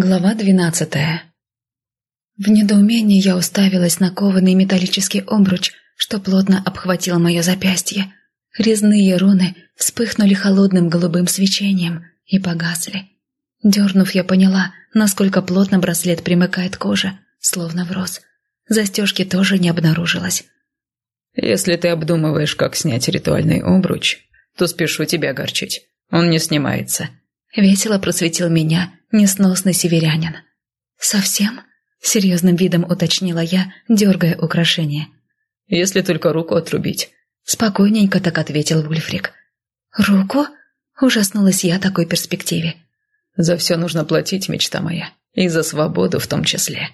Глава двенадцатая В недоумении я уставилась на кованый металлический обруч, что плотно обхватил мое запястье. Резные руны вспыхнули холодным голубым свечением и погасли. Дернув, я поняла, насколько плотно браслет примыкает к коже, словно врос. Застежки тоже не обнаружилось. «Если ты обдумываешь, как снять ритуальный обруч, то спешу тебя огорчить. Он не снимается». Весело просветил меня несносный северянин. «Совсем?» — серьезным видом уточнила я, дергая украшение. «Если только руку отрубить». Спокойненько так ответил Вульфрик. «Руку?» — ужаснулась я такой перспективе. «За все нужно платить, мечта моя, и за свободу в том числе».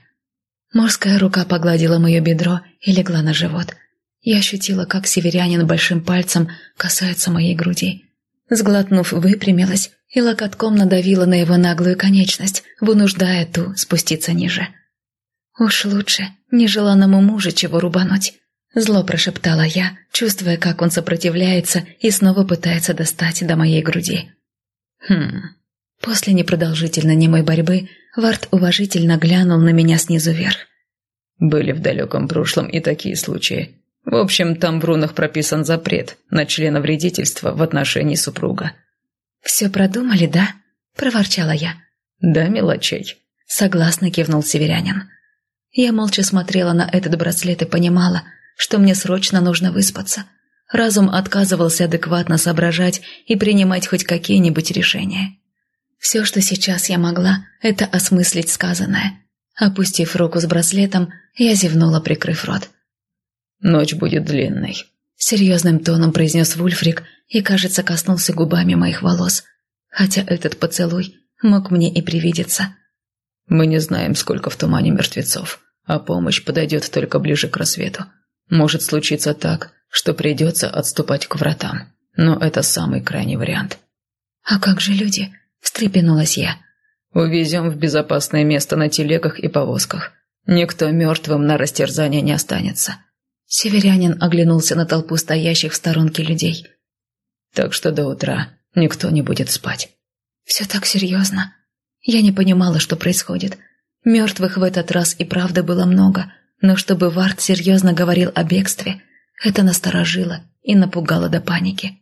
Морская рука погладила мое бедро и легла на живот. Я ощутила, как северянин большим пальцем касается моей груди. Сглотнув, выпрямилась и локотком надавила на его наглую конечность, вынуждая ту спуститься ниже. «Уж лучше нежеланному мужу чего рубануть», — зло прошептала я, чувствуя, как он сопротивляется и снова пытается достать до моей груди. «Хм...» После непродолжительной немой борьбы Варт уважительно глянул на меня снизу вверх. «Были в далеком прошлом и такие случаи. В общем, там в рунах прописан запрет на членовредительство в отношении супруга. «Все продумали, да?» – проворчала я. «Да, мелочей», – согласно кивнул северянин. Я молча смотрела на этот браслет и понимала, что мне срочно нужно выспаться. Разум отказывался адекватно соображать и принимать хоть какие-нибудь решения. Все, что сейчас я могла, это осмыслить сказанное. Опустив руку с браслетом, я зевнула, прикрыв рот. «Ночь будет длинной», — серьезным тоном произнес Вульфрик и, кажется, коснулся губами моих волос, хотя этот поцелуй мог мне и привидеться. «Мы не знаем, сколько в тумане мертвецов, а помощь подойдет только ближе к рассвету. Может случиться так, что придется отступать к вратам, но это самый крайний вариант». «А как же люди?» – встрепенулась я. «Увезем в безопасное место на телегах и повозках. Никто мертвым на растерзание не останется». Северянин оглянулся на толпу стоящих в сторонке людей. Так что до утра никто не будет спать. Все так серьезно. Я не понимала, что происходит. Мертвых в этот раз и правда было много, но чтобы Вард серьезно говорил о бегстве, это насторожило и напугало до паники.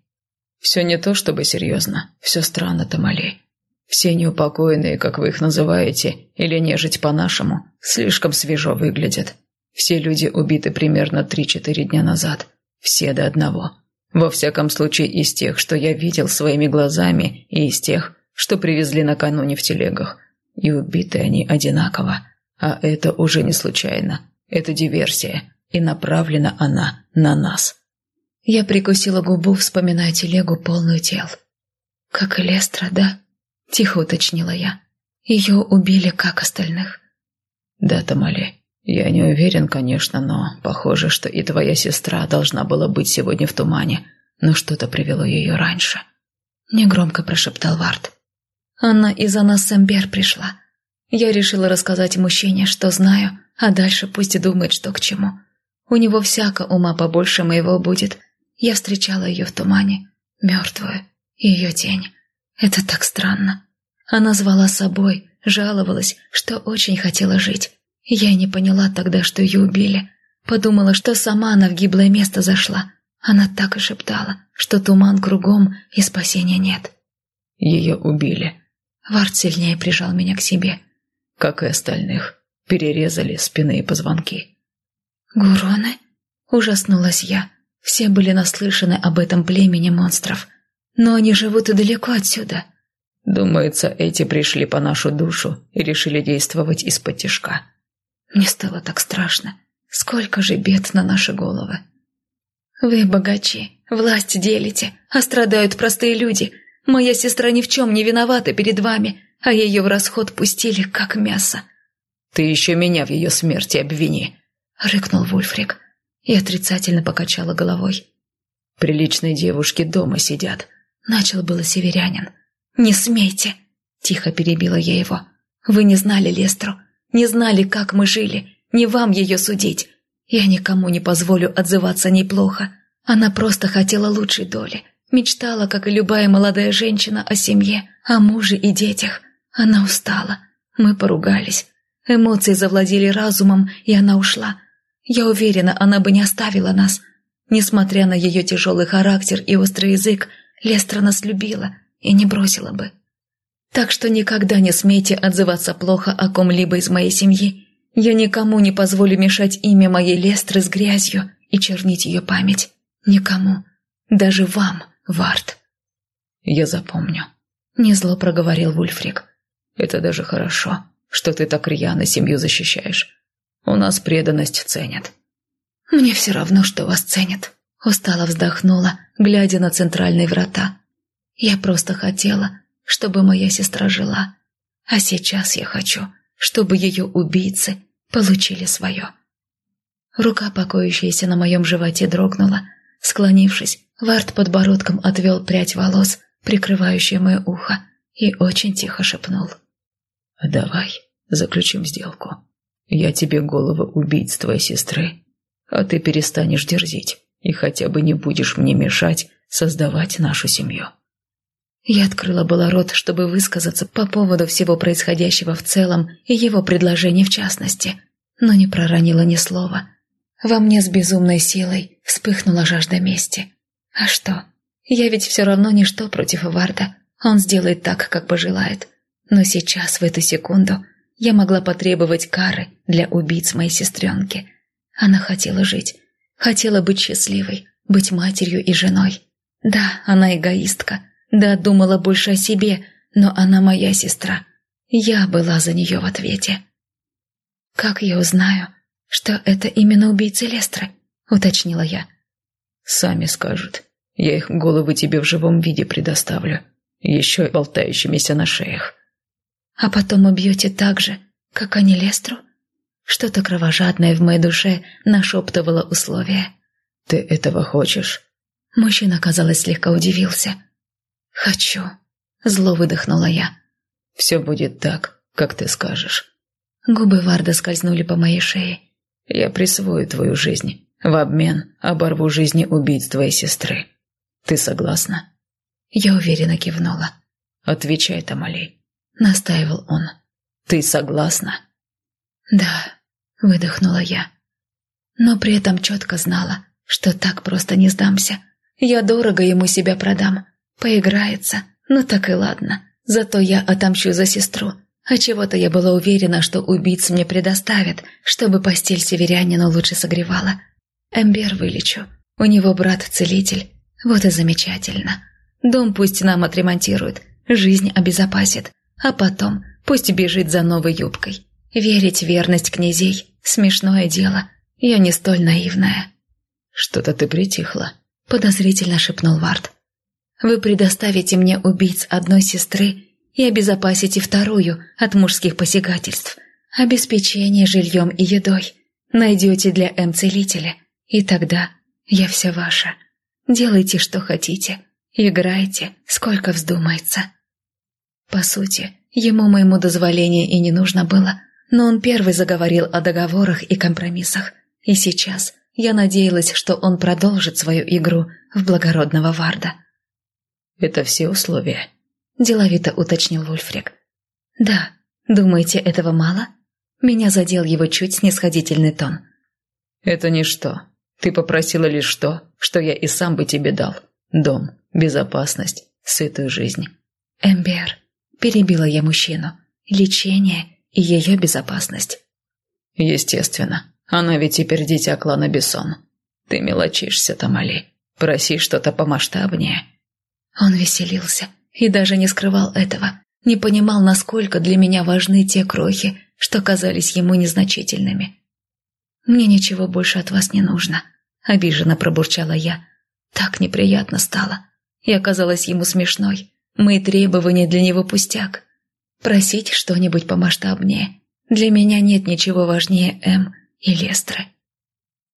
«Все не то чтобы серьезно, все странно, Тамали. Все неупокоенные, как вы их называете, или нежить по-нашему, слишком свежо выглядят. Все люди убиты примерно три-четыре дня назад. Все до одного. Во всяком случае, из тех, что я видел своими глазами, и из тех, что привезли накануне в телегах. И убиты они одинаково. А это уже не случайно. Это диверсия, и направлена она на нас. Я прикусила губу, вспоминая телегу, полную тел. «Как и Лестра, да?» – тихо уточнила я. «Ее убили, как остальных?» «Да, Тамали. «Я не уверен, конечно, но похоже, что и твоя сестра должна была быть сегодня в тумане, но что-то привело ее раньше». Негромко прошептал Вард. «Она из-за нас с пришла. Я решила рассказать мужчине, что знаю, а дальше пусть думает, что к чему. У него всяко ума побольше моего будет. Я встречала ее в тумане, мертвую, ее тень. Это так странно. Она звала собой, жаловалась, что очень хотела жить». Я не поняла тогда, что ее убили. Подумала, что сама она в гиблое место зашла. Она так и шептала, что туман кругом и спасения нет. Ее убили. Вард сильнее прижал меня к себе. Как и остальных. Перерезали спины и позвонки. «Гуроны?» – ужаснулась я. Все были наслышаны об этом племени монстров. Но они живут и далеко отсюда. Думается, эти пришли по нашу душу и решили действовать из-под тяжка. Мне стало так страшно. Сколько же бед на наши головы. Вы богачи, власть делите, а страдают простые люди. Моя сестра ни в чем не виновата перед вами, а ее в расход пустили, как мясо. «Ты еще меня в ее смерти обвини», — рыкнул Вульфрик и отрицательно покачала головой. «Приличные девушки дома сидят», — начал было северянин. «Не смейте!» — тихо перебила я его. «Вы не знали Лестру, не знали, как мы жили, не вам ее судить. Я никому не позволю отзываться неплохо. Она просто хотела лучшей доли. Мечтала, как и любая молодая женщина, о семье, о муже и детях. Она устала. Мы поругались. Эмоции завладели разумом, и она ушла. Я уверена, она бы не оставила нас. Несмотря на ее тяжелый характер и острый язык, Лестра нас любила и не бросила бы. Так что никогда не смейте отзываться плохо о ком-либо из моей семьи. Я никому не позволю мешать имя моей Лестры с грязью и чернить ее память. Никому. Даже вам, Варт. Я запомню. Незло проговорил Вульфрик. Это даже хорошо, что ты так рьяно семью защищаешь. У нас преданность ценят. Мне все равно, что вас ценят. Устало вздохнула, глядя на центральные врата. Я просто хотела, чтобы моя сестра жила. А сейчас я хочу, чтобы ее убийцы получили свое. Рука, покоящаяся на моем животе, дрогнула. Склонившись, Вард подбородком отвел прядь волос, прикрывающую мое ухо, и очень тихо шепнул. «Давай заключим сделку. Я тебе голову убийц твоей сестры, а ты перестанешь дерзить и хотя бы не будешь мне мешать создавать нашу семью». Я открыла было рот, чтобы высказаться по поводу всего происходящего в целом и его предложения в частности, но не проронила ни слова. Во мне с безумной силой вспыхнула жажда мести. А что? Я ведь все равно ничто против Варда. Он сделает так, как пожелает. Но сейчас, в эту секунду, я могла потребовать кары для убийц моей сестренки. Она хотела жить, хотела быть счастливой, быть матерью и женой. Да, она эгоистка, да, думала больше о себе, но она моя сестра. Я была за нее в ответе. «Как я узнаю, что это именно убийцы Лестры?» — уточнила я. «Сами скажут. Я их головы тебе в живом виде предоставлю, еще и болтающимися на шеях». «А потом убьете так же, как они Лестру?» Что-то кровожадное в моей душе нашептывало условия. «Ты этого хочешь?» Мужчина, казалось, слегка удивился. «Хочу», — зло выдохнула я. «Все будет так, как ты скажешь». Губы Варда скользнули по моей шее. «Я присвою твою жизнь. В обмен оборву жизни убийц твоей сестры. Ты согласна?» Я уверенно кивнула. «Отвечай, Тамали», — настаивал он. «Ты согласна?» «Да», — выдохнула я. Но при этом четко знала, что так просто не сдамся. Я дорого ему себя продам. Поиграется, ну так и ладно. Зато я отомщу за сестру. А чего-то я была уверена, что убийц мне предоставят, чтобы постель северянину лучше согревала. Эмбер вылечу. У него брат-целитель. Вот и замечательно. Дом пусть нам отремонтируют, жизнь обезопасит. А потом пусть бежит за новой юбкой. Верить в верность князей – смешное дело. Я не столь наивная. «Что-то ты притихла», – подозрительно шепнул Вард. Вы предоставите мне убийц одной сестры и обезопасите вторую от мужских посягательств. Обеспечение жильем и едой. Найдете для М-целителя. И тогда я вся ваша. Делайте, что хотите. Играйте, сколько вздумается. По сути, ему моему дозволения и не нужно было, но он первый заговорил о договорах и компромиссах. И сейчас я надеялась, что он продолжит свою игру в благородного Варда. Это все условия?» – деловито уточнил Вульфрик. «Да. Думаете, этого мало?» Меня задел его чуть снисходительный тон. «Это ничто. Ты попросила лишь то, что я и сам бы тебе дал. Дом, безопасность, сытую жизнь». «Эмбер», – перебила я мужчину, – «лечение и ее безопасность». «Естественно. Она ведь теперь дитя клана Бессон. Ты мелочишься, Тамали. Проси что-то помасштабнее». Он веселился и даже не скрывал этого, не понимал, насколько для меня важны те крохи, что казались ему незначительными. «Мне ничего больше от вас не нужно», — обиженно пробурчала я. Так неприятно стало. Я казалась ему смешной. Мои требования для него пустяк. Просить что-нибудь помасштабнее. Для меня нет ничего важнее М и Лестры.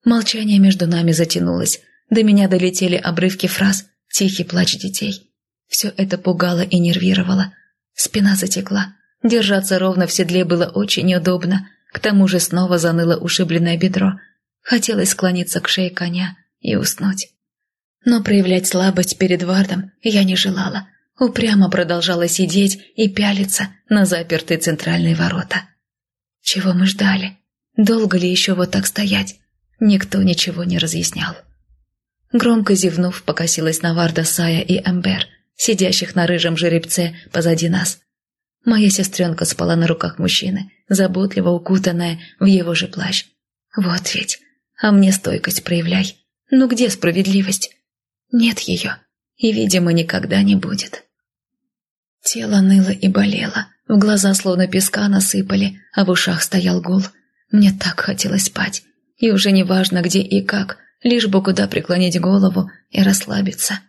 Молчание между нами затянулось. До меня долетели обрывки фраз, тихий плач детей. Все это пугало и нервировало. Спина затекла. Держаться ровно в седле было очень неудобно. К тому же снова заныло ушибленное бедро. Хотелось склониться к шее коня и уснуть. Но проявлять слабость перед Вардом я не желала. упрямо продолжала сидеть и пялиться на запертые центральные ворота. Чего мы ждали? Долго ли еще вот так стоять? Никто ничего не разъяснял. Громко зевнув, покосилась на Варда Сая и Эмбер, сидящих на рыжем жеребце позади нас. Моя сестренка спала на руках мужчины, заботливо укутанная в его же плащ. Вот ведь, а мне стойкость проявляй. Ну где справедливость? Нет ее, и, видимо, никогда не будет. Тело ныло и болело, в глаза словно песка насыпали, а в ушах стоял гул. Мне так хотелось спать, и уже не важно где и как, лишь бы куда преклонить голову и расслабиться.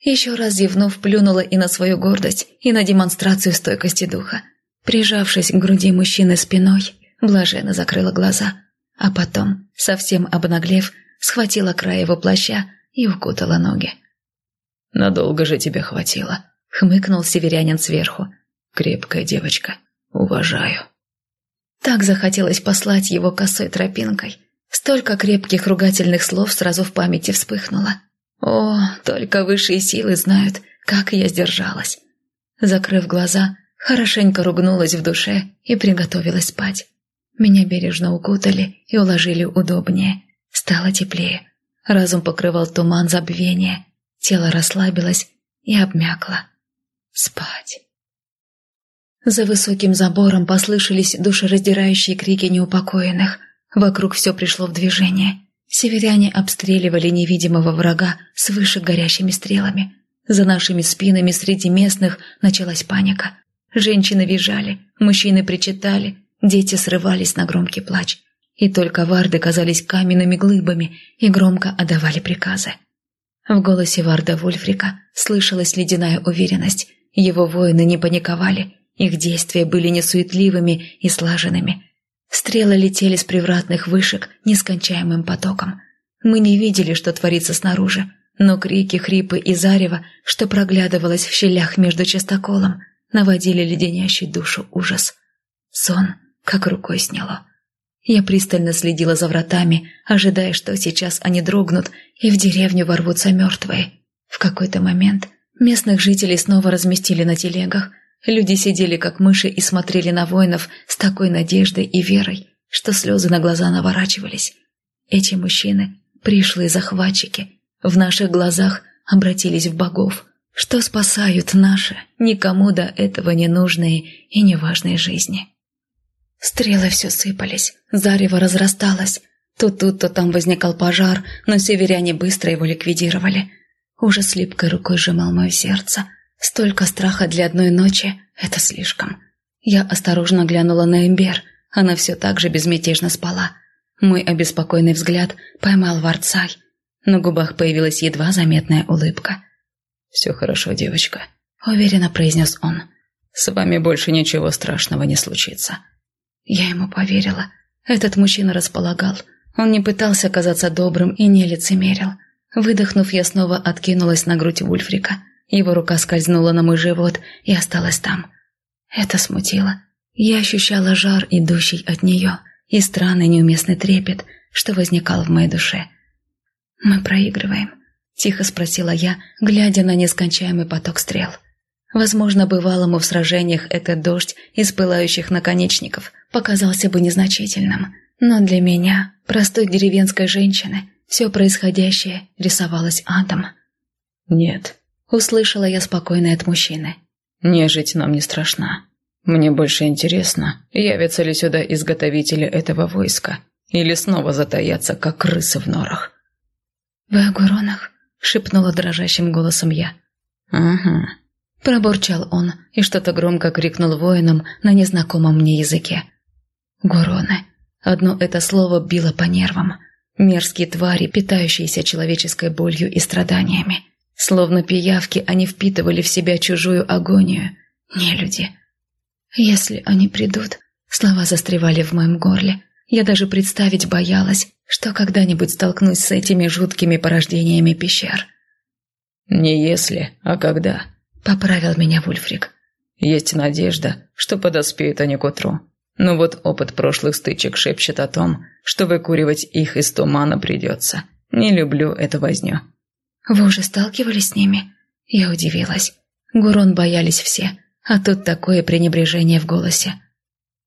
Еще раз зевнув, плюнула и на свою гордость, и на демонстрацию стойкости духа. Прижавшись к груди мужчины спиной, блаженно закрыла глаза, а потом, совсем обнаглев, схватила край его плаща и укутала ноги. «Надолго же тебе хватило», — хмыкнул северянин сверху. «Крепкая девочка. Уважаю». Так захотелось послать его косой тропинкой. Столько крепких ругательных слов сразу в памяти вспыхнуло. О, только высшие силы знают, как я сдержалась. Закрыв глаза, хорошенько ругнулась в душе и приготовилась спать. Меня бережно укутали и уложили удобнее. Стало теплее. Разум покрывал туман забвения. Тело расслабилось и обмякло. Спать. За высоким забором послышались душераздирающие крики неупокоенных. Вокруг все пришло в движение. Северяне обстреливали невидимого врага свыше горящими стрелами. За нашими спинами среди местных началась паника. Женщины визжали, мужчины причитали, дети срывались на громкий плач. И только варды казались каменными глыбами и громко отдавали приказы. В голосе Варда Вульфрика слышалась ледяная уверенность. Его воины не паниковали, их действия были несуетливыми и слаженными. Стрелы летели с привратных вышек нескончаемым потоком. Мы не видели, что творится снаружи, но крики, хрипы и зарево, что проглядывалось в щелях между частоколом, наводили леденящий душу ужас. Сон как рукой сняло. Я пристально следила за вратами, ожидая, что сейчас они дрогнут и в деревню ворвутся мертвые. В какой-то момент местных жителей снова разместили на телегах. Люди сидели как мыши и смотрели на воинов с такой надеждой и верой, что слезы на глаза наворачивались. Эти мужчины, пришлые захватчики, в наших глазах обратились в богов, что спасают наши, никому до этого не нужные и неважные жизни. Стрелы все сыпались, зарево разрасталось. То тут, то там возникал пожар, но северяне быстро его ликвидировали. Ужас липкой рукой сжимал мое сердце. Столько страха для одной ночи — это слишком. Я осторожно глянула на Эмбер. Она все так же безмятежно спала. Мой обеспокоенный взгляд поймал Варцай. На губах появилась едва заметная улыбка. «Все хорошо, девочка», — уверенно произнес он. «С вами больше ничего страшного не случится». Я ему поверила. Этот мужчина располагал. Он не пытался казаться добрым и не лицемерил. Выдохнув, я снова откинулась на грудь Ульфрика. Его рука скользнула на мой живот и осталась там. Это смутило. Я ощущала жар, идущий от нее, и странный неуместный трепет, что возникал в моей душе. «Мы проигрываем», — тихо спросила я, глядя на нескончаемый поток стрел. Возможно, бывалому в сражениях этот дождь из пылающих наконечников показался бы незначительным, но для меня, простой деревенской женщины, все происходящее рисовалось адом. «Нет», — услышала я спокойно от мужчины. «Нежить нам не страшна. Мне больше интересно, явятся ли сюда изготовители этого войска, или снова затаятся, как крысы в норах». «В Агуронах?» — шепнула дрожащим голосом я. «Ага», Пробурчал он и что-то громко крикнул воинам на незнакомом мне языке. Гуроны. Одно это слово било по нервам. Мерзкие твари, питающиеся человеческой болью и страданиями. Словно пиявки, они впитывали в себя чужую агонию. Не люди. Если они придут, слова застревали в моем горле. Я даже представить боялась, что когда-нибудь столкнусь с этими жуткими порождениями пещер. «Не если, а когда», — поправил меня Вульфрик. «Есть надежда, что подоспеют они к утру. Но вот опыт прошлых стычек шепчет о том, что выкуривать их из тумана придется. Не люблю эту возню». «Вы уже сталкивались с ними?» Я удивилась. Гурон боялись все, а тут такое пренебрежение в голосе.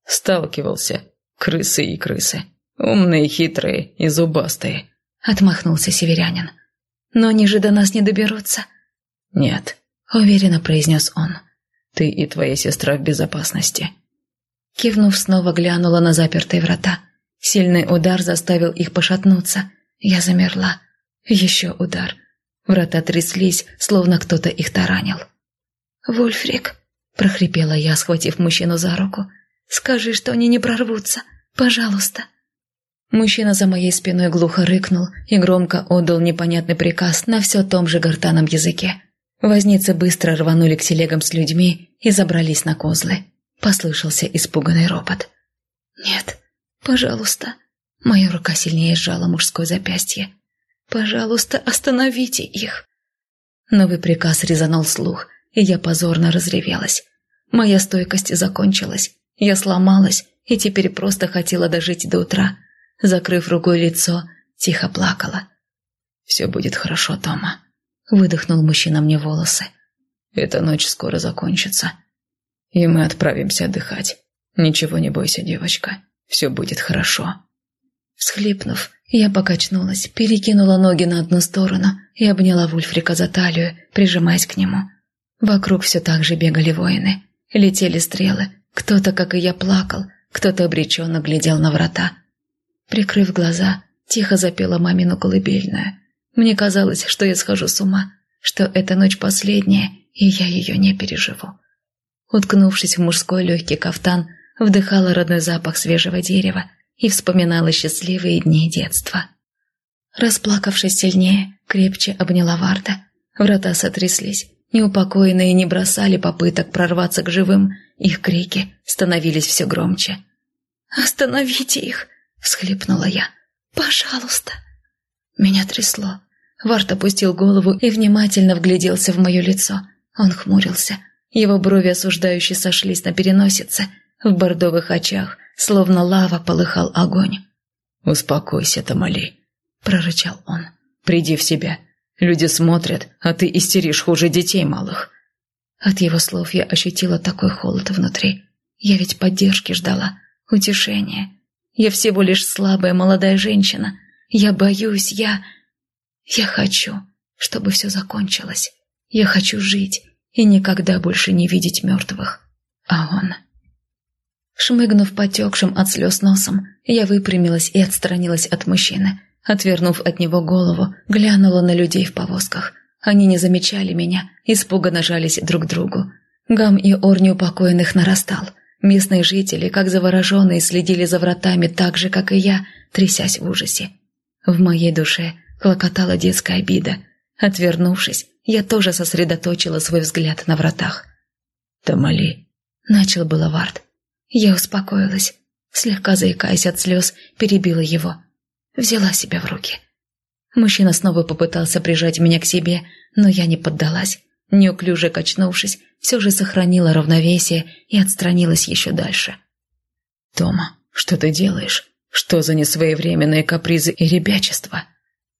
«Сталкивался. Крысы и крысы. Умные, хитрые и зубастые», — отмахнулся северянин. «Но они же до нас не доберутся». «Нет», — уверенно произнес он. «Ты и твоя сестра в безопасности». Кивнув, снова глянула на запертые врата. Сильный удар заставил их пошатнуться. Я замерла. Еще удар. Врата тряслись, словно кто-то их таранил. «Вульфрик», — прохрипела я, схватив мужчину за руку, — «скажи, что они не прорвутся. Пожалуйста». Мужчина за моей спиной глухо рыкнул и громко отдал непонятный приказ на все том же гортаном языке. Возницы быстро рванули к телегам с людьми и забрались на козлы. Послышался испуганный ропот. «Нет, пожалуйста». Моя рука сильнее сжала мужское запястье. «Пожалуйста, остановите их!» Новый приказ резанул слух, и я позорно разревелась. Моя стойкость закончилась. Я сломалась и теперь просто хотела дожить до утра. Закрыв рукой лицо, тихо плакала. «Все будет хорошо, Тома», — выдохнул мужчина мне волосы. «Эта ночь скоро закончится, и мы отправимся отдыхать. Ничего не бойся, девочка, все будет хорошо». Всхлипнув, я покачнулась, перекинула ноги на одну сторону и обняла Вульфрика за талию, прижимаясь к нему. Вокруг все так же бегали воины. Летели стрелы. Кто-то, как и я, плакал, кто-то обреченно глядел на врата. Прикрыв глаза, тихо запела мамину колыбельную. Мне казалось, что я схожу с ума, что эта ночь последняя, и я ее не переживу. Уткнувшись в мужской легкий кафтан, вдыхала родной запах свежего дерева и вспоминала счастливые дни детства. Расплакавшись сильнее, крепче обняла Варда. Врата сотряслись, неупокоенные не бросали попыток прорваться к живым, их крики становились все громче. «Остановите их!» — всхлипнула я. «Пожалуйста!» Меня трясло. Варт опустил голову и внимательно вгляделся в мое лицо. Он хмурился. Его брови осуждающие сошлись на переносице. В бордовых очах Словно лава полыхал огонь. «Успокойся, Тамали», — прорычал он. «Приди в себя. Люди смотрят, а ты истеришь хуже детей малых». От его слов я ощутила такой холод внутри. Я ведь поддержки ждала, утешения. Я всего лишь слабая молодая женщина. Я боюсь, я... Я хочу, чтобы все закончилось. Я хочу жить и никогда больше не видеть мертвых. А он... Шмыгнув потекшим от слез носом, я выпрямилась и отстранилась от мужчины. Отвернув от него голову, глянула на людей в повозках. Они не замечали меня, испуганно жались друг к другу. Гам и ор неупокоенных нарастал. Местные жители, как завороженные, следили за вратами так же, как и я, трясясь в ужасе. В моей душе клокотала детская обида. Отвернувшись, я тоже сосредоточила свой взгляд на вратах. «Тамали», — начал было Вард, я успокоилась. Слегка заикаясь от слез, перебила его. Взяла себя в руки. Мужчина снова попытался прижать меня к себе, но я не поддалась. Неуклюже качнувшись, все же сохранила равновесие и отстранилась еще дальше. «Тома, что ты делаешь? Что за несвоевременные капризы и ребячество?»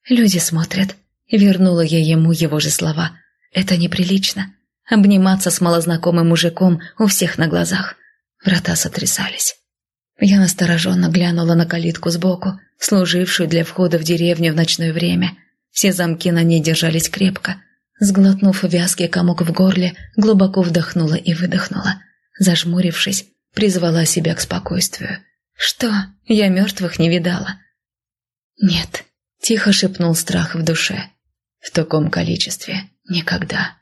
«Люди смотрят». Вернула я ему его же слова. «Это неприлично. Обниматься с малознакомым мужиком у всех на глазах. Врата сотрясались. Я настороженно глянула на калитку сбоку, служившую для входа в деревню в ночное время. Все замки на ней держались крепко. Сглотнув вязкий комок в горле, глубоко вдохнула и выдохнула. Зажмурившись, призвала себя к спокойствию. «Что? Я мертвых не видала?» «Нет», — тихо шепнул страх в душе. «В таком количестве никогда».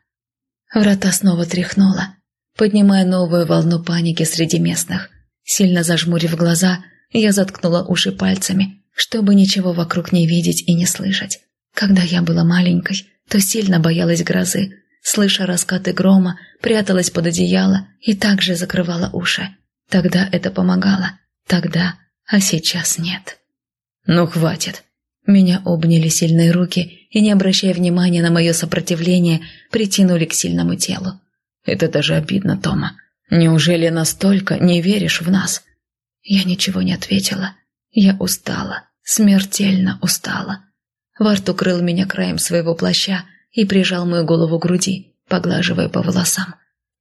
Врата снова тряхнула, поднимая новую волну паники среди местных. Сильно зажмурив глаза, я заткнула уши пальцами, чтобы ничего вокруг не видеть и не слышать. Когда я была маленькой, то сильно боялась грозы. Слыша раскаты грома, пряталась под одеяло и также закрывала уши. Тогда это помогало. Тогда, а сейчас нет. «Ну, хватит!» Меня обняли сильные руки и, не обращая внимания на мое сопротивление, притянули к сильному телу. Это даже обидно, Тома. Неужели настолько не веришь в нас?» Я ничего не ответила. Я устала, смертельно устала. Варт укрыл меня краем своего плаща и прижал мою голову к груди, поглаживая по волосам.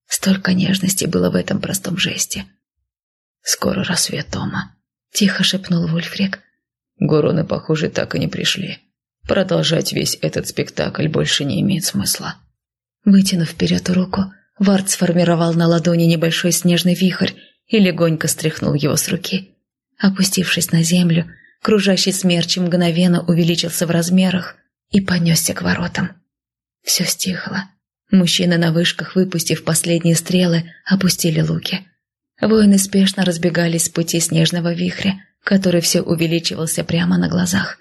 Столько нежности было в этом простом жесте. «Скоро рассвет, Тома», — тихо шепнул Вульфрик. «Гуроны, похоже, так и не пришли. Продолжать весь этот спектакль больше не имеет смысла». Вытянув вперед руку, Вард сформировал на ладони небольшой снежный вихрь и легонько стряхнул его с руки. Опустившись на землю, кружащий смерч мгновенно увеличился в размерах и понесся к воротам. Все стихло. Мужчины на вышках, выпустив последние стрелы, опустили луки. Воины спешно разбегались с пути снежного вихря, который все увеличивался прямо на глазах.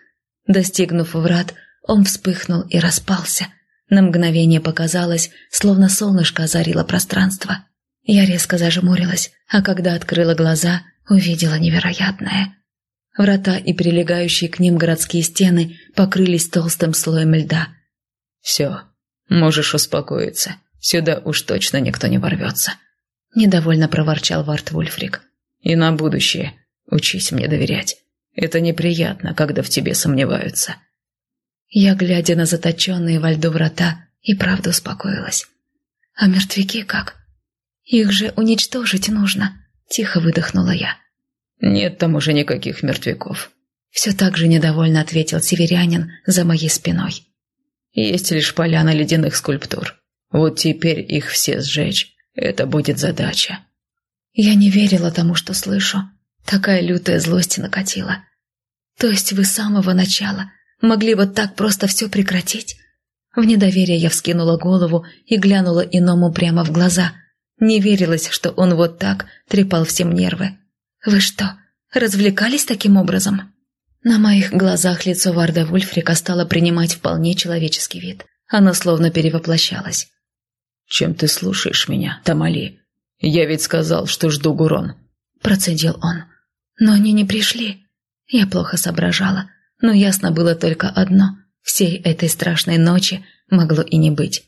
Достигнув врат, он вспыхнул и распался. На мгновение показалось, словно солнышко озарило пространство. Я резко зажмурилась, а когда открыла глаза, увидела невероятное. Врата и прилегающие к ним городские стены покрылись толстым слоем льда. «Все, можешь успокоиться. Сюда уж точно никто не ворвется», — недовольно проворчал Варт Вульфрик. «И на будущее учись мне доверять. Это неприятно, когда в тебе сомневаются». Я, глядя на заточенные во льду врата, и правда успокоилась. «А мертвяки как? Их же уничтожить нужно», — тихо выдохнула я. «Нет там уже никаких мертвяков», — все так же недовольно ответил северянин за моей спиной. «Есть лишь поляна ледяных скульптур. Вот теперь их все сжечь. Это будет задача». Я не верила тому, что слышу. Такая лютая злость накатила. То есть вы с самого начала могли вот так просто все прекратить? В недоверие я вскинула голову и глянула иному прямо в глаза. Не верилось, что он вот так трепал всем нервы. «Вы что, развлекались таким образом?» На моих глазах лицо Варда Вульфрика стало принимать вполне человеческий вид. Оно словно перевоплощалось. «Чем ты слушаешь меня, Тамали? Я ведь сказал, что жду Гурон», – процедил он. «Но они не пришли». Я плохо соображала, но ясно было только одно – всей этой страшной ночи могло и не быть.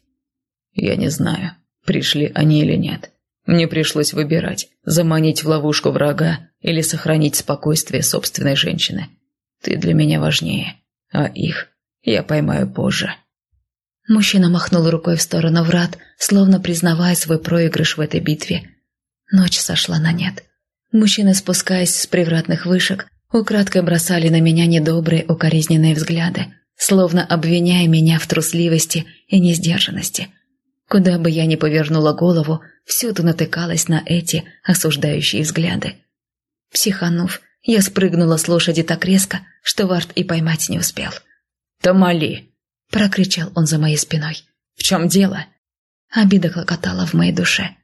«Я не знаю, пришли они или нет. Мне пришлось выбирать, заманить в ловушку врага или сохранить спокойствие собственной женщины. Ты для меня важнее, а их я поймаю позже». Мужчина махнул рукой в сторону врат, словно признавая свой проигрыш в этой битве. Ночь сошла на нет. Мужчины, спускаясь с привратных вышек, украдкой бросали на меня недобрые укоризненные взгляды, словно обвиняя меня в трусливости и несдержанности. Куда бы я ни повернула голову, всюду натыкалась на эти осуждающие взгляды. Психанув, я спрыгнула с лошади так резко, что Варт и поймать не успел. «Тамали!» – прокричал он за моей спиной. «В чем дело?» Обида клокотала в моей душе.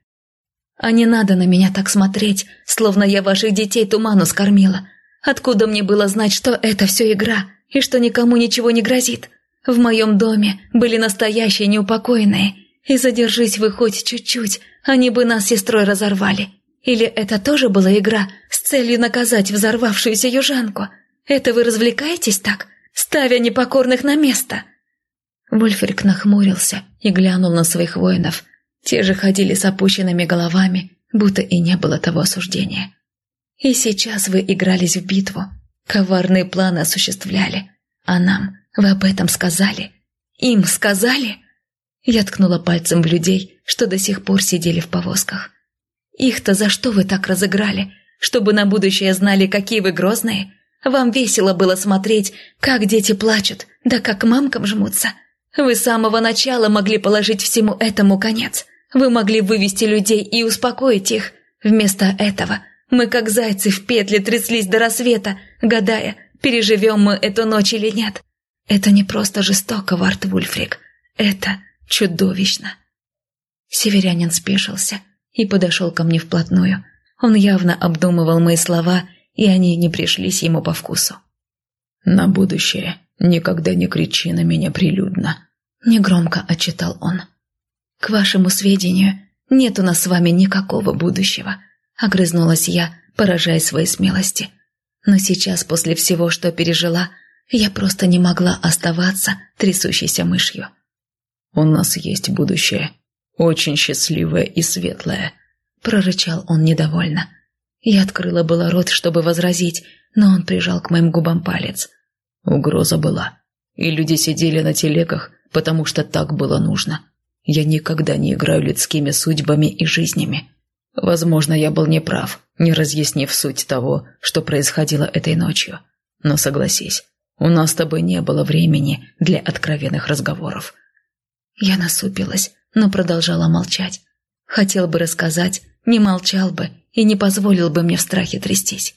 «А не надо на меня так смотреть, словно я ваших детей туману скормила. Откуда мне было знать, что это все игра, и что никому ничего не грозит? В моем доме были настоящие неупокоенные, и задержись вы хоть чуть-чуть, они бы нас с сестрой разорвали. Или это тоже была игра с целью наказать взорвавшуюся южанку? Это вы развлекаетесь так, ставя непокорных на место?» Вольфрик нахмурился и глянул на своих воинов. Те же ходили с опущенными головами, будто и не было того осуждения. «И сейчас вы игрались в битву, коварные планы осуществляли, а нам вы об этом сказали? Им сказали?» Я ткнула пальцем в людей, что до сих пор сидели в повозках. «Их-то за что вы так разыграли? Чтобы на будущее знали, какие вы грозные? Вам весело было смотреть, как дети плачут, да как мамкам жмутся. Вы с самого начала могли положить всему этому конец. Вы могли вывести людей и успокоить их. Вместо этого мы, как зайцы в петле, тряслись до рассвета, гадая, переживем мы эту ночь или нет. Это не просто жестоко, Варт Вульфрик. Это чудовищно. Северянин спешился и подошел ко мне вплотную. Он явно обдумывал мои слова, и они не пришлись ему по вкусу. «На будущее никогда не кричи на меня прилюдно», — негромко отчитал он. «К вашему сведению, нет у нас с вами никакого будущего», — огрызнулась я, поражаясь своей смелости. Но сейчас, после всего, что пережила, я просто не могла оставаться трясущейся мышью. «У нас есть будущее. Очень счастливое и светлое», — прорычал он недовольно. Я открыла было рот, чтобы возразить, но он прижал к моим губам палец. Угроза была, и люди сидели на телегах, потому что так было нужно. Я никогда не играю людскими судьбами и жизнями. Возможно, я был неправ, не разъяснив суть того, что происходило этой ночью. Но согласись, у нас с тобой не было времени для откровенных разговоров. Я насупилась, но продолжала молчать. Хотел бы рассказать, не молчал бы и не позволил бы мне в страхе трястись.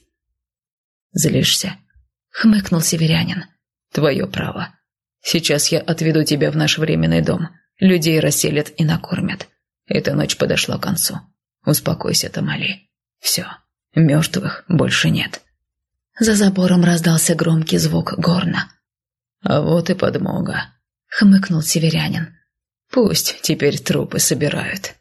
«Злишься?» — хмыкнул северянин. «Твое право. Сейчас я отведу тебя в наш временный дом. Людей расселят и накормят. Эта ночь подошла к концу. Успокойся, Тамали. Все, мертвых больше нет». За забором раздался громкий звук горна. «А вот и подмога», — хмыкнул северянин. «Пусть теперь трупы собирают».